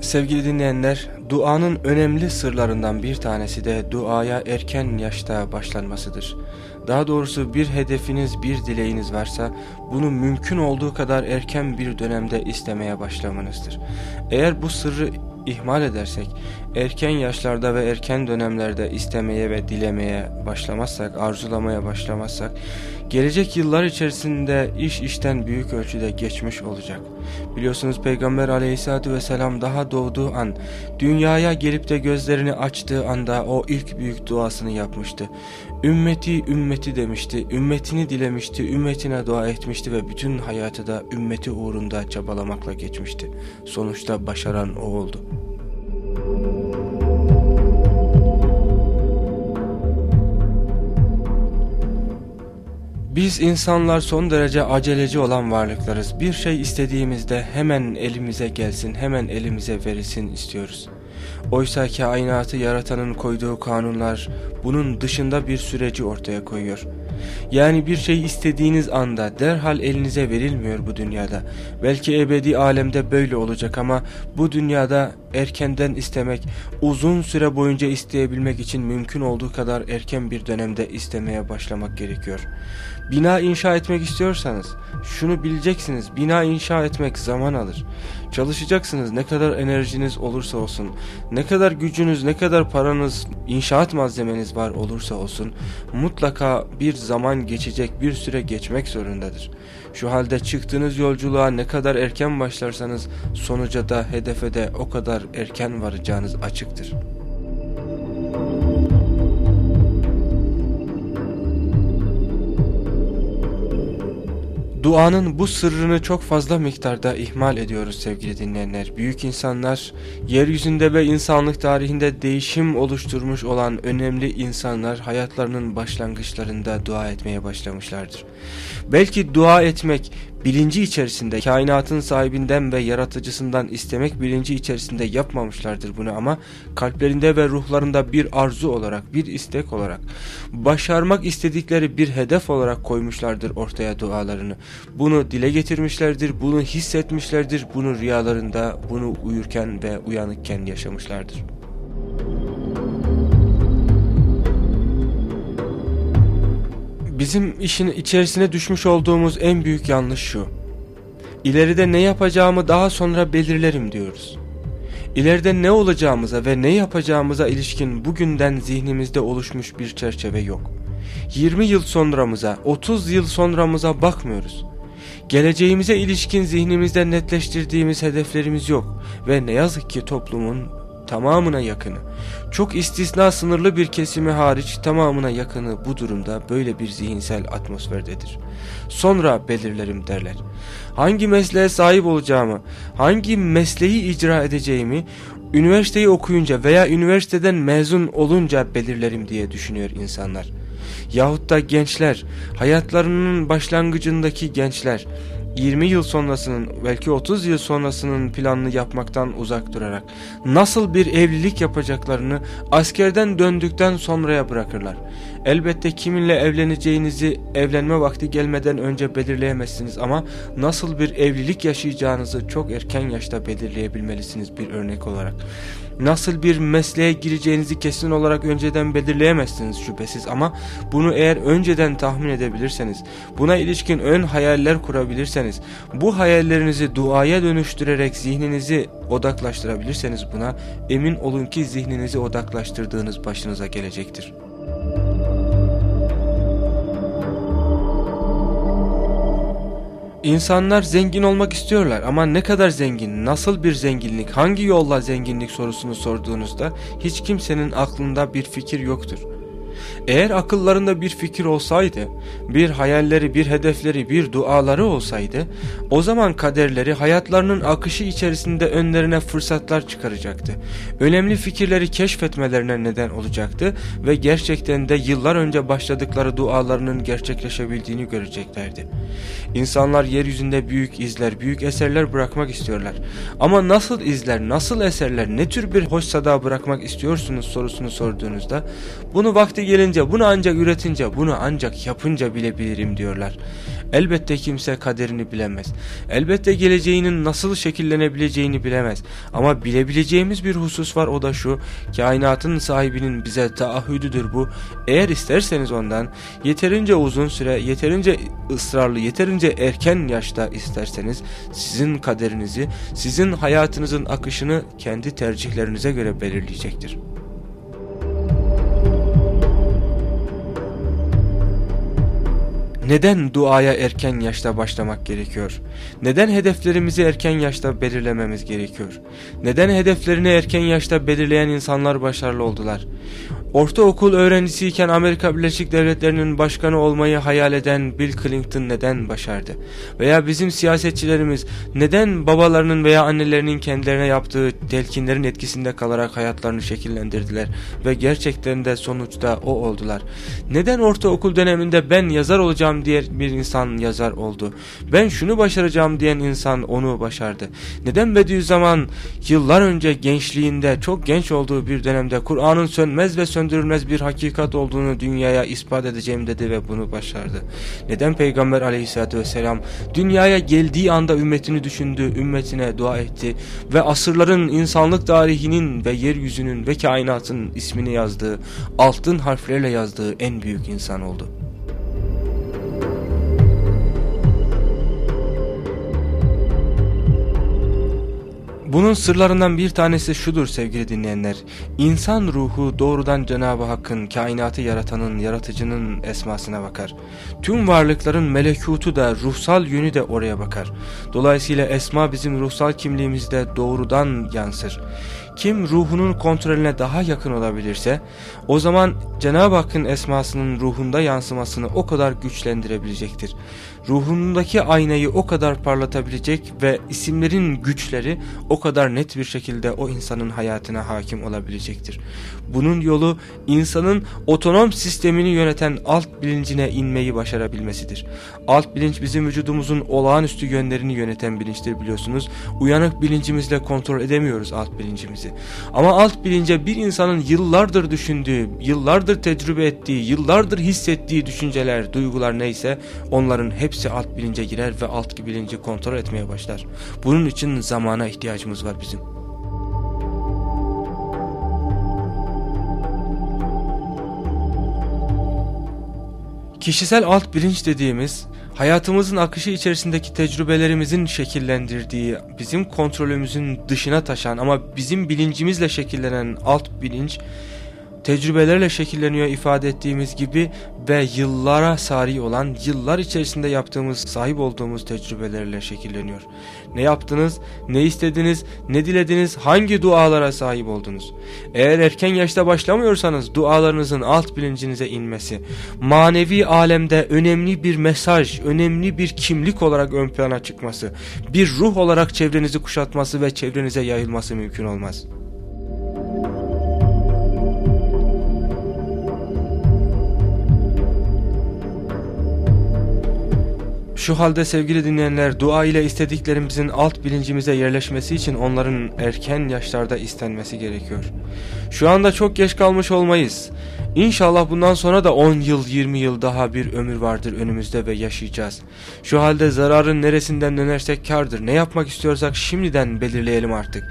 sevgili dinleyenler, duanın önemli sırlarından bir tanesi de duaya erken yaşta başlanmasıdır. Daha doğrusu bir hedefiniz, bir dileğiniz varsa bunu mümkün olduğu kadar erken bir dönemde istemeye başlamanızdır. Eğer bu sırrı ihmal edersek, erken yaşlarda ve erken dönemlerde istemeye ve dilemeye başlamazsak, arzulamaya başlamazsak, gelecek yıllar içerisinde iş işten büyük ölçüde geçmiş olacak. Biliyorsunuz Peygamber aleyhissalatü vesselam daha doğduğu an, dünyaya gelip de gözlerini açtığı anda o ilk büyük duasını yapmıştı. Ümmeti ümmeti demişti, ümmetini dilemişti, ümmetine dua etmişti ve bütün hayatı da ümmeti uğrunda çabalamakla geçmişti. Sonuçta başaran o oldu. Biz insanlar son derece aceleci olan varlıklarız. Bir şey istediğimizde hemen elimize gelsin, hemen elimize verilsin istiyoruz. Oysa kainatı yaratanın koyduğu kanunlar bunun dışında bir süreci ortaya koyuyor. Yani bir şey istediğiniz anda derhal elinize verilmiyor bu dünyada. Belki ebedi alemde böyle olacak ama bu dünyada erkenden istemek, uzun süre boyunca isteyebilmek için mümkün olduğu kadar erken bir dönemde istemeye başlamak gerekiyor. Bina inşa etmek istiyorsanız şunu bileceksiniz bina inşa etmek zaman alır. Çalışacaksınız ne kadar enerjiniz olursa olsun, ne kadar gücünüz, ne kadar paranız, inşaat malzemeniz var olursa olsun mutlaka bir zaman geçecek bir süre geçmek zorundadır. Şu halde çıktığınız yolculuğa ne kadar erken başlarsanız sonuca da hedefe de o kadar erken varacağınız açıktır. Duanın bu sırrını çok fazla miktarda ihmal ediyoruz sevgili dinleyenler. Büyük insanlar, yeryüzünde ve insanlık tarihinde değişim oluşturmuş olan önemli insanlar hayatlarının başlangıçlarında dua etmeye başlamışlardır. Belki dua etmek bilinci içerisinde kainatın sahibinden ve yaratıcısından istemek bilinci içerisinde yapmamışlardır bunu ama kalplerinde ve ruhlarında bir arzu olarak bir istek olarak başarmak istedikleri bir hedef olarak koymuşlardır ortaya dualarını. Bunu dile getirmişlerdir, bunu hissetmişlerdir, bunu rüyalarında, bunu uyurken ve uyanıkken yaşamışlardır. Bizim işin içerisine düşmüş olduğumuz en büyük yanlış şu. İleride ne yapacağımı daha sonra belirlerim diyoruz. İleride ne olacağımıza ve ne yapacağımıza ilişkin bugünden zihnimizde oluşmuş bir çerçeve yok. 20 yıl sonramıza, 30 yıl sonramıza bakmıyoruz. Geleceğimize ilişkin zihnimizde netleştirdiğimiz hedeflerimiz yok ve ne yazık ki toplumun tamamına yakını, çok istisna sınırlı bir kesimi hariç tamamına yakını bu durumda böyle bir zihinsel atmosferdedir. Sonra belirlerim derler. Hangi mesleğe sahip olacağımı, hangi mesleği icra edeceğimi, üniversiteyi okuyunca veya üniversiteden mezun olunca belirlerim diye düşünüyor insanlar. Yahut da gençler, hayatlarının başlangıcındaki gençler, 20 yıl sonrasının belki 30 yıl sonrasının planını yapmaktan uzak durarak nasıl bir evlilik yapacaklarını askerden döndükten sonraya bırakırlar. Elbette kiminle evleneceğinizi evlenme vakti gelmeden önce belirleyemezsiniz ama nasıl bir evlilik yaşayacağınızı çok erken yaşta belirleyebilmelisiniz bir örnek olarak. Nasıl bir mesleğe gireceğinizi kesin olarak önceden belirleyemezsiniz şüphesiz ama bunu eğer önceden tahmin edebilirseniz, buna ilişkin ön hayaller kurabilirseniz, bu hayallerinizi duaya dönüştürerek zihninizi odaklaştırabilirseniz buna emin olun ki zihninizi odaklaştırdığınız başınıza gelecektir. İnsanlar zengin olmak istiyorlar ama ne kadar zengin, nasıl bir zenginlik, hangi yolla zenginlik sorusunu sorduğunuzda hiç kimsenin aklında bir fikir yoktur. Eğer akıllarında bir fikir olsaydı, bir hayalleri, bir hedefleri, bir duaları olsaydı, o zaman kaderleri hayatlarının akışı içerisinde önlerine fırsatlar çıkaracaktı. Önemli fikirleri keşfetmelerine neden olacaktı ve gerçekten de yıllar önce başladıkları dualarının gerçekleşebildiğini göreceklerdi. İnsanlar yeryüzünde büyük izler, büyük eserler bırakmak istiyorlar. Ama nasıl izler, nasıl eserler, ne tür bir hoş sada bırakmak istiyorsunuz sorusunu sorduğunuzda, bunu vakti gelince bunu ancak üretince, bunu ancak yapınca bilebilirim diyorlar. Elbette kimse kaderini bilemez. Elbette geleceğinin nasıl şekillenebileceğini bilemez. Ama bilebileceğimiz bir husus var o da şu. Kainatın sahibinin bize taahhüdüdür bu. Eğer isterseniz ondan yeterince uzun süre, yeterince ısrarlı, yeterince erken yaşta isterseniz sizin kaderinizi, sizin hayatınızın akışını kendi tercihlerinize göre belirleyecektir. Neden duaya erken yaşta başlamak gerekiyor? Neden hedeflerimizi erken yaşta belirlememiz gerekiyor? Neden hedeflerini erken yaşta belirleyen insanlar başarılı oldular? Ortaokul öğrencisiyken Amerika Birleşik Devletleri'nin başkanı olmayı hayal eden Bill Clinton neden başardı? Veya bizim siyasetçilerimiz neden babalarının veya annelerinin kendilerine yaptığı telkinlerin etkisinde kalarak hayatlarını şekillendirdiler ve gerçekten de sonuçta o oldular? Neden ortaokul döneminde ben yazar olacağım diye bir insan yazar oldu? Ben şunu başaracağım diyen insan onu başardı? Neden Bediüzzaman yıllar önce gençliğinde çok genç olduğu bir dönemde Kur'an'ın sönmez ve sönmez söndürülmez bir hakikat olduğunu dünyaya ispat edeceğim dedi ve bunu başardı. Neden Peygamber aleyhissalatü vesselam dünyaya geldiği anda ümmetini düşündü, ümmetine dua etti ve asırların insanlık tarihinin ve yeryüzünün ve kainatın ismini yazdığı, altın harflerle yazdığı en büyük insan oldu. Bunun sırlarından bir tanesi şudur sevgili dinleyenler. İnsan ruhu doğrudan Cenab-ı Hakk'ın kainatı yaratanın, yaratıcının esmasına bakar. Tüm varlıkların melekutu da ruhsal yönü de oraya bakar. Dolayısıyla esma bizim ruhsal kimliğimizde doğrudan yansır. Kim ruhunun kontrolüne daha yakın olabilirse o zaman Cenab-ı Hakk'ın esmasının ruhunda yansımasını o kadar güçlendirebilecektir ruhundaki aynayı o kadar parlatabilecek ve isimlerin güçleri o kadar net bir şekilde o insanın hayatına hakim olabilecektir. Bunun yolu insanın otonom sistemini yöneten alt bilincine inmeyi başarabilmesidir. Alt bilinç bizim vücudumuzun olağanüstü yönlerini yöneten bilinçtir biliyorsunuz. Uyanık bilincimizle kontrol edemiyoruz alt bilincimizi. Ama alt bilince bir insanın yıllardır düşündüğü, yıllardır tecrübe ettiği, yıllardır hissettiği düşünceler, duygular neyse onların hepsi alt bilince girer ve alt bilinci kontrol etmeye başlar. Bunun için zamana ihtiyacımız var bizim. Kişisel alt bilinç dediğimiz hayatımızın akışı içerisindeki tecrübelerimizin şekillendirdiği, bizim kontrolümüzün dışına taşan ama bizim bilincimizle şekillenen alt bilinç tecrübelerle şekilleniyor ifade ettiğimiz gibi ve yıllara sari olan yıllar içerisinde yaptığımız sahip olduğumuz tecrübelerle şekilleniyor. Ne yaptınız, ne istediniz, ne dilediniz, hangi dualara sahip oldunuz? Eğer erken yaşta başlamıyorsanız dualarınızın alt bilincinize inmesi, manevi alemde önemli bir mesaj, önemli bir kimlik olarak ön plana çıkması, bir ruh olarak çevrenizi kuşatması ve çevrenize yayılması mümkün olmaz. Şu halde sevgili dinleyenler dua ile istediklerimizin alt bilincimize yerleşmesi için onların erken yaşlarda istenmesi gerekiyor. Şu anda çok geç kalmış olmayız. İnşallah bundan sonra da 10 yıl 20 yıl daha bir ömür vardır önümüzde ve yaşayacağız. Şu halde zararın neresinden dönersek kardır. Ne yapmak istiyorsak şimdiden belirleyelim artık.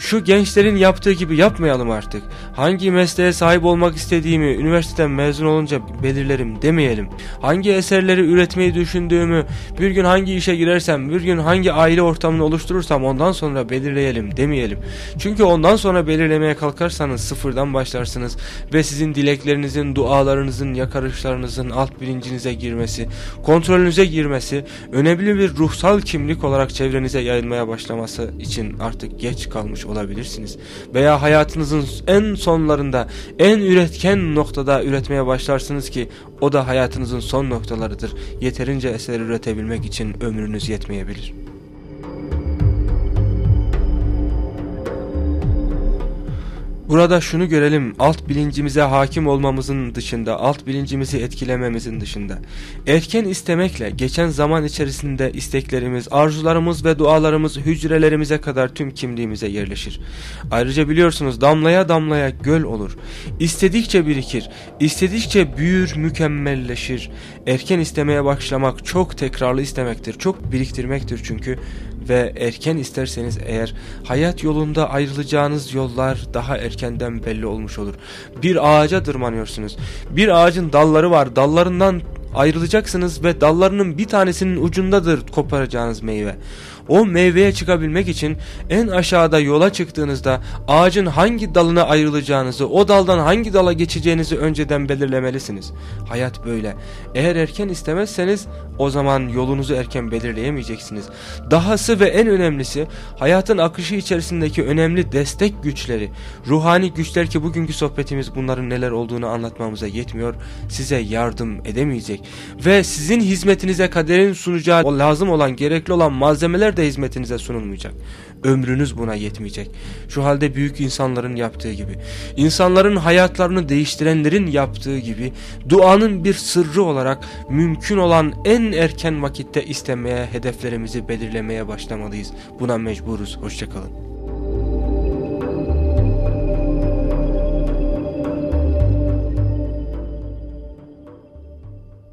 Şu gençlerin yaptığı gibi yapmayalım artık. Hangi mesleğe sahip olmak istediğimi üniversiteden mezun olunca belirlerim demeyelim. Hangi eserleri üretmeyi düşündüğümü, bir gün hangi işe girersem, bir gün hangi aile ortamını oluşturursam ondan sonra belirleyelim demeyelim. Çünkü ondan sonra belirlemeye kalkarsanız sıfırdan başlarsınız ve sizin dileklerinizin, dualarınızın, yakarışlarınızın alt bilincinize girmesi, kontrolünüze girmesi, önemli bir ruhsal kimlik olarak çevrenize yayılmaya başlaması için artık geç kalmış olabilirsiniz. Veya hayatınızın en sonlarında en üretken noktada üretmeye başlarsınız ki o da hayatınızın son noktalarıdır. Yeterince eser üretebilmek için ömrünüz yetmeyebilir. Burada şunu görelim alt bilincimize hakim olmamızın dışında alt bilincimizi etkilememizin dışında erken istemekle geçen zaman içerisinde isteklerimiz arzularımız ve dualarımız hücrelerimize kadar tüm kimliğimize yerleşir. Ayrıca biliyorsunuz damlaya damlaya göl olur. İstedikçe birikir, istedikçe büyür mükemmelleşir. Erken istemeye başlamak çok tekrarlı istemektir çok biriktirmektir çünkü ve erken isterseniz eğer hayat yolunda ayrılacağınız yollar daha erkenden belli olmuş olur. Bir ağaca tırmanıyorsunuz. Bir ağacın dalları var. Dallarından ayrılacaksınız ve dallarının bir tanesinin ucundadır koparacağınız meyve. O meyveye çıkabilmek için en aşağıda yola çıktığınızda ağacın hangi dalına ayrılacağınızı, o daldan hangi dala geçeceğinizi önceden belirlemelisiniz. Hayat böyle. Eğer erken istemezseniz o zaman yolunuzu erken belirleyemeyeceksiniz. Dahası ve en önemlisi hayatın akışı içerisindeki önemli destek güçleri, ruhani güçler ki bugünkü sohbetimiz bunların neler olduğunu anlatmamıza yetmiyor, size yardım edemeyecek. Ve sizin hizmetinize kaderin sunacağı lazım olan, gerekli olan malzemeler de hizmetinize sunulmayacak. Ömrünüz buna yetmeyecek. Şu halde büyük insanların yaptığı gibi, insanların hayatlarını değiştirenlerin yaptığı gibi duanın bir sırrı olarak mümkün olan en erken vakitte istemeye, hedeflerimizi belirlemeye başlamalıyız. Buna mecburuz. Hoşçakalın.